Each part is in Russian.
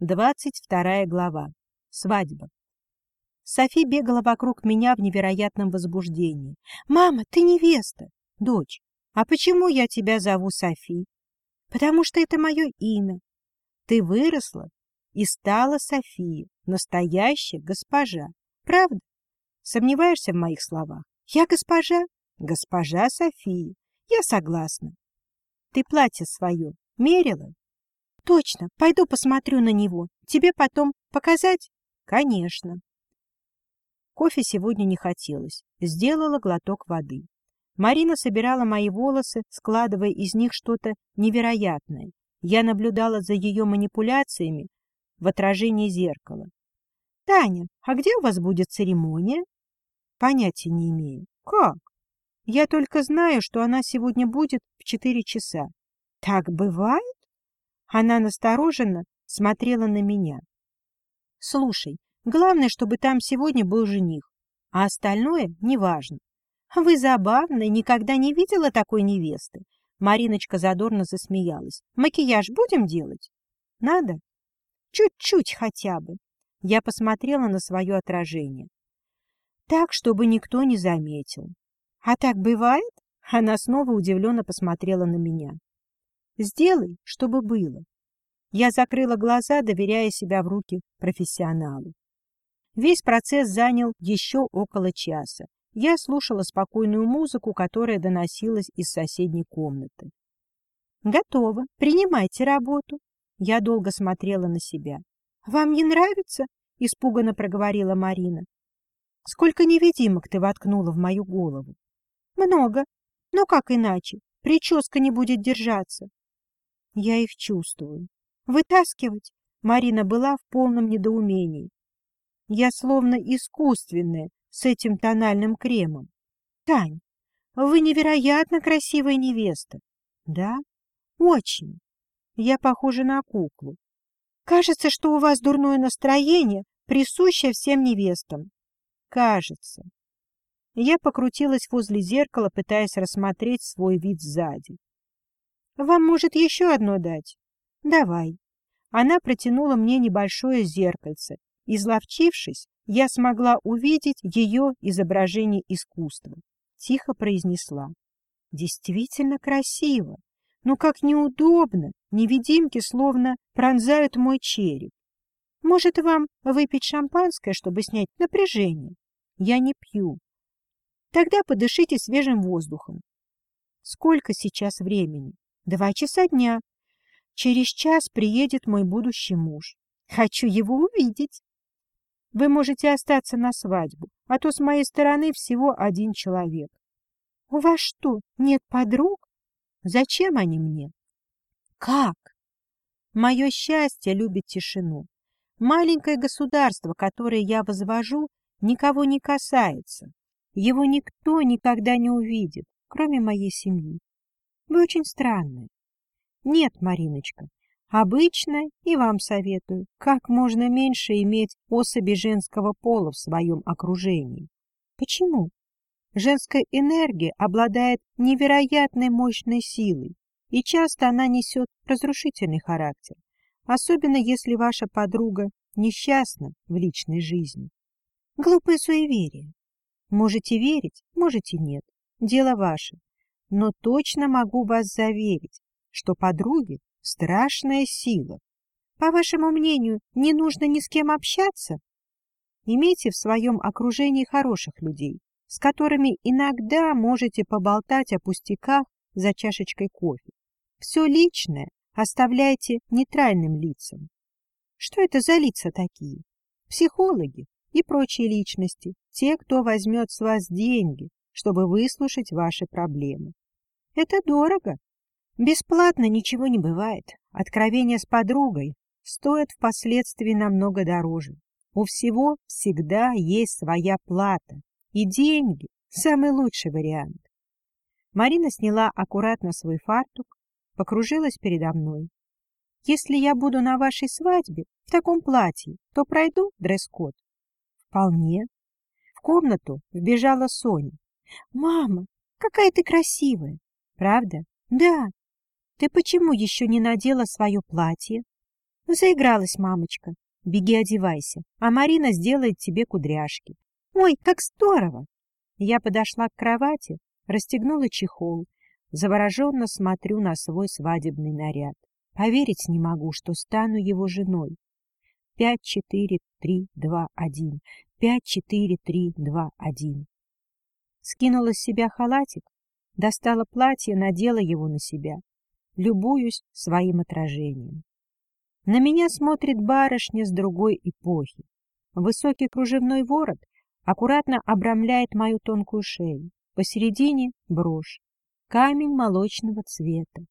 Двадцать вторая глава. Свадьба. Софи бегала вокруг меня в невероятном возбуждении. «Мама, ты невеста!» «Дочь, а почему я тебя зову Софи?» «Потому что это мое имя. Ты выросла и стала Софией, настоящая госпожа. Правда? Сомневаешься в моих словах? Я госпожа? Госпожа София. Я согласна. Ты платье свое мерила? Точно, пойду посмотрю на него. Тебе потом показать? Конечно. Кофе сегодня не хотелось. Сделала глоток воды. Марина собирала мои волосы, складывая из них что-то невероятное. Я наблюдала за ее манипуляциями в отражении зеркала. — Таня, а где у вас будет церемония? — Понятия не имею. — Как? Я только знаю, что она сегодня будет в четыре часа. — Так бывает? Она настороженно смотрела на меня. — Слушай, главное, чтобы там сегодня был жених, а остальное неважно. Вы забавная, никогда не видела такой невесты. Мариночка задорно засмеялась. Макияж будем делать? Надо? Чуть-чуть хотя бы. Я посмотрела на свое отражение. Так, чтобы никто не заметил. А так бывает? Она снова удивленно посмотрела на меня. Сделай, чтобы было. Я закрыла глаза, доверяя себя в руки профессионалу. Весь процесс занял еще около часа. Я слушала спокойную музыку, которая доносилась из соседней комнаты. «Готово. Принимайте работу». Я долго смотрела на себя. «Вам не нравится?» — испуганно проговорила Марина. «Сколько невидимок ты воткнула в мою голову?» «Много. Но как иначе? Прическа не будет держаться». «Я их чувствую. Вытаскивать?» Марина была в полном недоумении. «Я словно искусственная, с этим тональным кремом. Тань, вы невероятно красивая невеста. Да? Очень. Я похожа на куклу. Кажется, что у вас дурное настроение, присущее всем невестам. Кажется. Я покрутилась возле зеркала, пытаясь рассмотреть свой вид сзади. Вам, может, еще одно дать? Давай. Она протянула мне небольшое зеркальце. Изловчившись, я смогла увидеть ее изображение искусства. Тихо произнесла. Действительно красиво. Но как неудобно. Невидимки словно пронзают мой череп. Может, вам выпить шампанское, чтобы снять напряжение? Я не пью. Тогда подышите свежим воздухом. Сколько сейчас времени? Два часа дня. Через час приедет мой будущий муж. Хочу его увидеть. Вы можете остаться на свадьбу, а то с моей стороны всего один человек. — У вас что, нет подруг? Зачем они мне? — Как? Мое счастье любит тишину. Маленькое государство, которое я возвожу, никого не касается. Его никто никогда не увидит, кроме моей семьи. Вы очень странные. Нет, Мариночка, Обычно и вам советую, как можно меньше иметь особи женского пола в своем окружении. Почему? Женская энергия обладает невероятной мощной силой, и часто она несет разрушительный характер, особенно если ваша подруга несчастна в личной жизни. Глупое суеверие. Можете верить, можете нет, дело ваше. Но точно могу вас заверить, что подруги страшная сила. По вашему мнению, не нужно ни с кем общаться? Имейте в своем окружении хороших людей, с которыми иногда можете поболтать о пустяках за чашечкой кофе. Все личное оставляйте нейтральным лицам. Что это за лица такие? Психологи и прочие личности, те, кто возьмет с вас деньги, чтобы выслушать ваши проблемы. Это дорого, Бесплатно ничего не бывает. Откровение с подругой стоит впоследствии намного дороже. У всего всегда есть своя плата. И деньги – самый лучший вариант. Марина сняла аккуратно свой фартук, покружилась передо мной. Если я буду на вашей свадьбе в таком платье, то пройду дресс-код? Вполне. В комнату вбежала Соня. Мама, какая ты красивая. Правда? Да, ты почему еще не надела свое платье? Ну, заигралась мамочка. Беги одевайся, а Марина сделает тебе кудряшки. Ой, как здорово! Я подошла к кровати, расстегнула чехол, завороженно смотрю на свой свадебный наряд. Поверить не могу, что стану его женой. Пять, четыре, три, два, один. Пять, четыре, три, два, один. Скинула с себя халатик, достала платье, надела его на себя. Любуюсь своим отражением. На меня смотрит барышня с другой эпохи. Высокий кружевной ворот аккуратно обрамляет мою тонкую шею. Посередине — брошь, камень молочного цвета.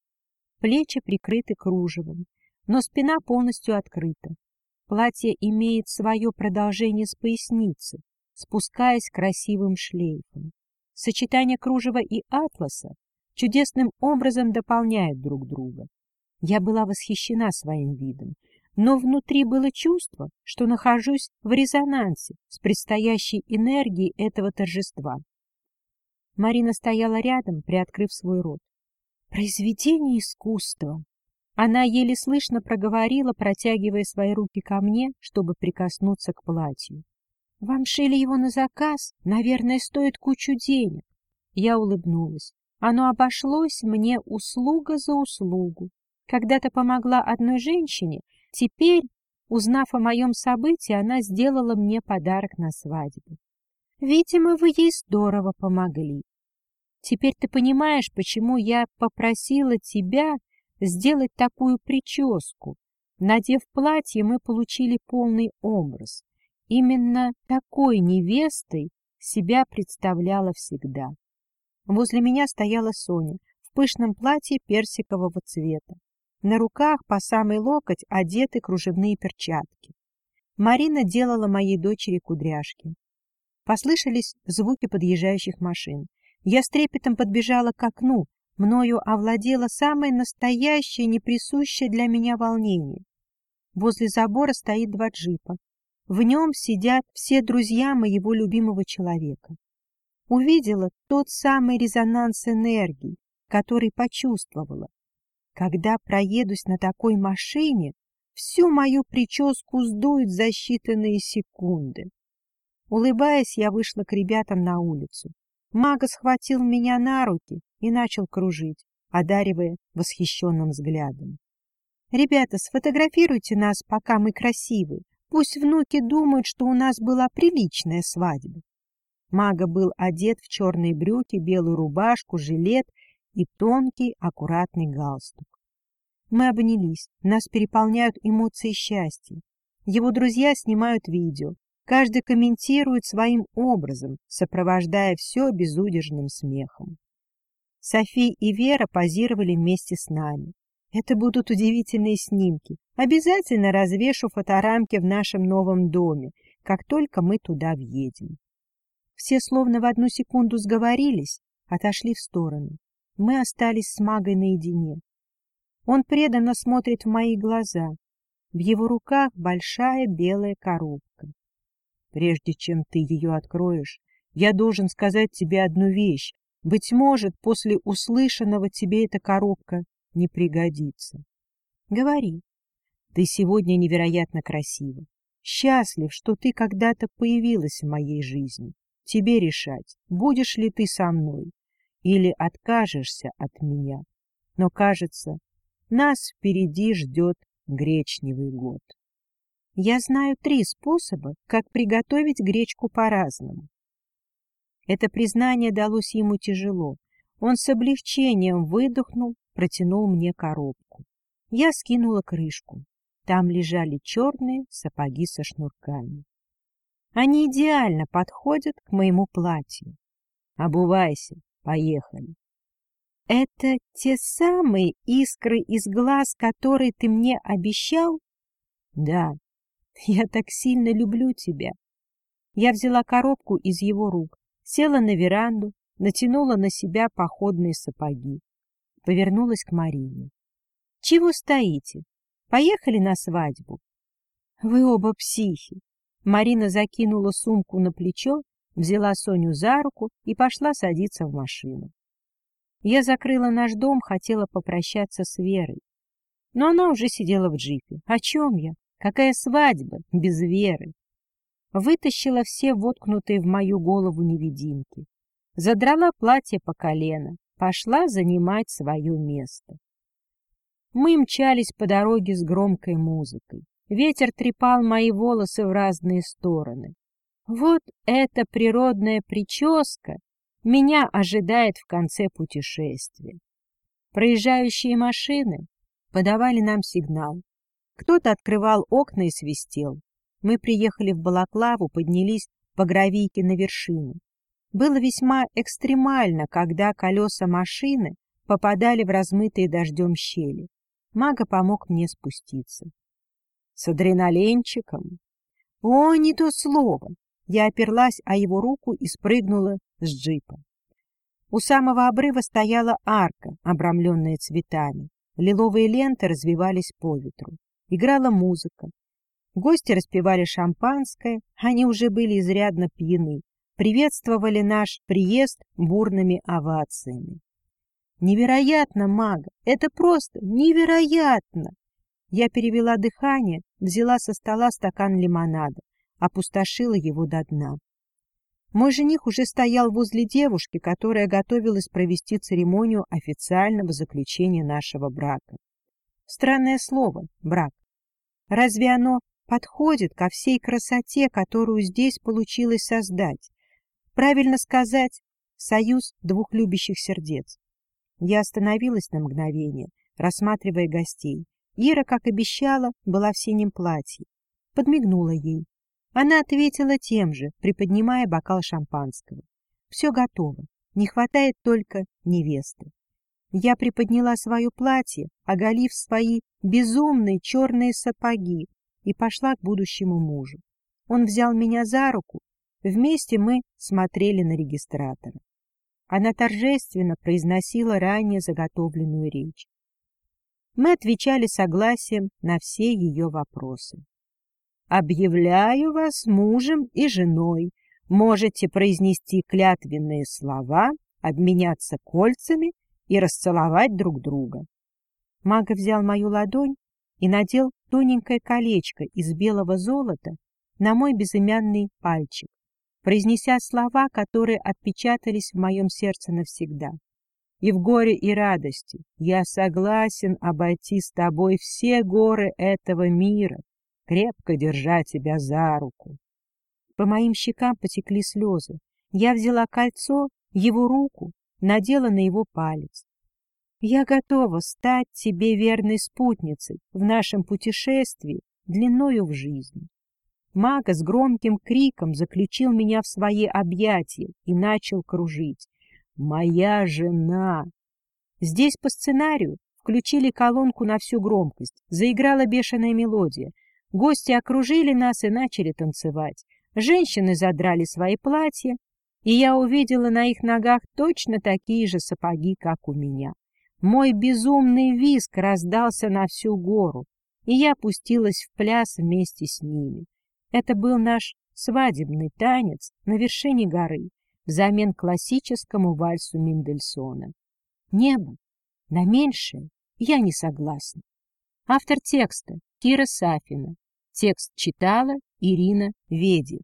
Плечи прикрыты кружевом, но спина полностью открыта. Платье имеет свое продолжение с поясницы, спускаясь красивым шлейфом. Сочетание кружева и атласа чудесным образом дополняют друг друга. Я была восхищена своим видом, но внутри было чувство, что нахожусь в резонансе с предстоящей энергией этого торжества. Марина стояла рядом, приоткрыв свой рот. «Произведение искусства!» Она еле слышно проговорила, протягивая свои руки ко мне, чтобы прикоснуться к платью. «Вам шили его на заказ? Наверное, стоит кучу денег». Я улыбнулась. Оно обошлось мне услуга за услугу. Когда-то помогла одной женщине, теперь, узнав о моем событии, она сделала мне подарок на свадьбу. Видимо, вы ей здорово помогли. Теперь ты понимаешь, почему я попросила тебя сделать такую прическу. Надев платье, мы получили полный образ. Именно такой невестой себя представляла всегда. Возле меня стояла Соня в пышном платье персикового цвета. На руках по самый локоть одеты кружевные перчатки. Марина делала моей дочери кудряшки. Послышались звуки подъезжающих машин. Я с трепетом подбежала к окну. Мною овладело самое настоящее, неприсущее для меня волнение. Возле забора стоит два джипа. В нем сидят все друзья моего любимого человека. Увидела тот самый резонанс энергии, который почувствовала, когда проедусь на такой машине, всю мою прическу сдуют за считанные секунды. Улыбаясь, я вышла к ребятам на улицу. Мага схватил меня на руки и начал кружить, одаривая восхищенным взглядом. «Ребята, сфотографируйте нас, пока мы красивы. Пусть внуки думают, что у нас была приличная свадьба». Мага был одет в черные брюки, белую рубашку, жилет и тонкий, аккуратный галстук. Мы обнялись, нас переполняют эмоции счастья. Его друзья снимают видео, каждый комментирует своим образом, сопровождая все безудержным смехом. Софи и Вера позировали вместе с нами. Это будут удивительные снимки. Обязательно развешу фоторамки в нашем новом доме, как только мы туда въедем. Все словно в одну секунду сговорились, отошли в сторону мы остались с магой наедине. Он преданно смотрит в мои глаза. В его руках большая белая коробка. Прежде чем ты ее откроешь, я должен сказать тебе одну вещь. Быть может, после услышанного тебе эта коробка не пригодится. Говори. Ты сегодня невероятно красива. Счастлив, что ты когда-то появилась в моей жизни. Тебе решать, будешь ли ты со мной или откажешься от меня. Но, кажется, нас впереди ждет гречневый год. Я знаю три способа, как приготовить гречку по-разному. Это признание далось ему тяжело. Он с облегчением выдохнул, протянул мне коробку. Я скинула крышку. Там лежали черные сапоги со шнурками. Они идеально подходят к моему платью. Обувайся, Поехали. Это те самые искры из глаз, которые ты мне обещал? Да. Я так сильно люблю тебя. Я взяла коробку из его рук, села на веранду, натянула на себя походные сапоги. Повернулась к Марине. Чего стоите? Поехали на свадьбу. Вы оба психи. Марина закинула сумку на плечо взяла Соню за руку и пошла садиться в машину. Я закрыла наш дом, хотела попрощаться с Верой. Но она уже сидела в джипе. О чем я? Какая свадьба без Веры? Вытащила все воткнутые в мою голову невидимки. Задрала платье по колено, пошла занимать свое место. Мы мчались по дороге с громкой музыкой. Ветер трепал мои волосы в разные стороны. Вот эта природная прическа меня ожидает в конце путешествия. Проезжающие машины подавали нам сигнал. Кто-то открывал окна и свистел. Мы приехали в Балаклаву, поднялись по гравийке на вершину. Было весьма экстремально, когда колеса машины попадали в размытые дождем щели. Мага помог мне спуститься. С адреналинчиком? О, не то слово! Я оперлась о его руку и спрыгнула с джипа. У самого обрыва стояла арка, обрамленная цветами. Лиловые ленты развивались по ветру. Играла музыка. Гости распевали шампанское, они уже были изрядно пьяны. Приветствовали наш приезд бурными овациями. Невероятно, мага! Это просто невероятно! Я перевела дыхание, взяла со стола стакан лимонада, опустошила его до дна. Мой жених уже стоял возле девушки, которая готовилась провести церемонию официального заключения нашего брака. Странное слово «брак». Разве оно подходит ко всей красоте, которую здесь получилось создать? Правильно сказать, союз двух любящих сердец. Я остановилась на мгновение, рассматривая гостей. Ира, как обещала, была в синем платье. Подмигнула ей. Она ответила тем же, приподнимая бокал шампанского. Все готово, не хватает только невесты. Я приподняла свое платье, оголив свои безумные черные сапоги, и пошла к будущему мужу. Он взял меня за руку, вместе мы смотрели на регистратора. Она торжественно произносила ранее заготовленную речь. Мы отвечали согласием на все ее вопросы. Объявляю вас мужем и женой. Можете произнести клятвенные слова, обменяться кольцами и расцеловать друг друга. Мага взял мою ладонь и надел тоненькое колечко из белого золота на мой безымянный пальчик, произнеся слова, которые отпечатались в моем сердце навсегда. И в горе и радости я согласен обойти с тобой все горы этого мира, крепко держа тебя за руку. По моим щекам потекли слезы. Я взяла кольцо, его руку, надела на его палец. Я готова стать тебе верной спутницей в нашем путешествии длиною в жизнь. Мага с громким криком заключил меня в свои объятия и начал кружить. «Моя жена!» Здесь по сценарию включили колонку на всю громкость, заиграла бешеная мелодия — Гости окружили нас и начали танцевать. Женщины задрали свои платья, и я увидела на их ногах точно такие же сапоги, как у меня. Мой безумный виск раздался на всю гору, и я пустилась в пляс вместе с ними. Это был наш свадебный танец на вершине горы взамен классическому вальсу Мендельсона. Небо на меньшее я не согласна. Автор текста Кира Сафина. Текст читала Ирина Веди.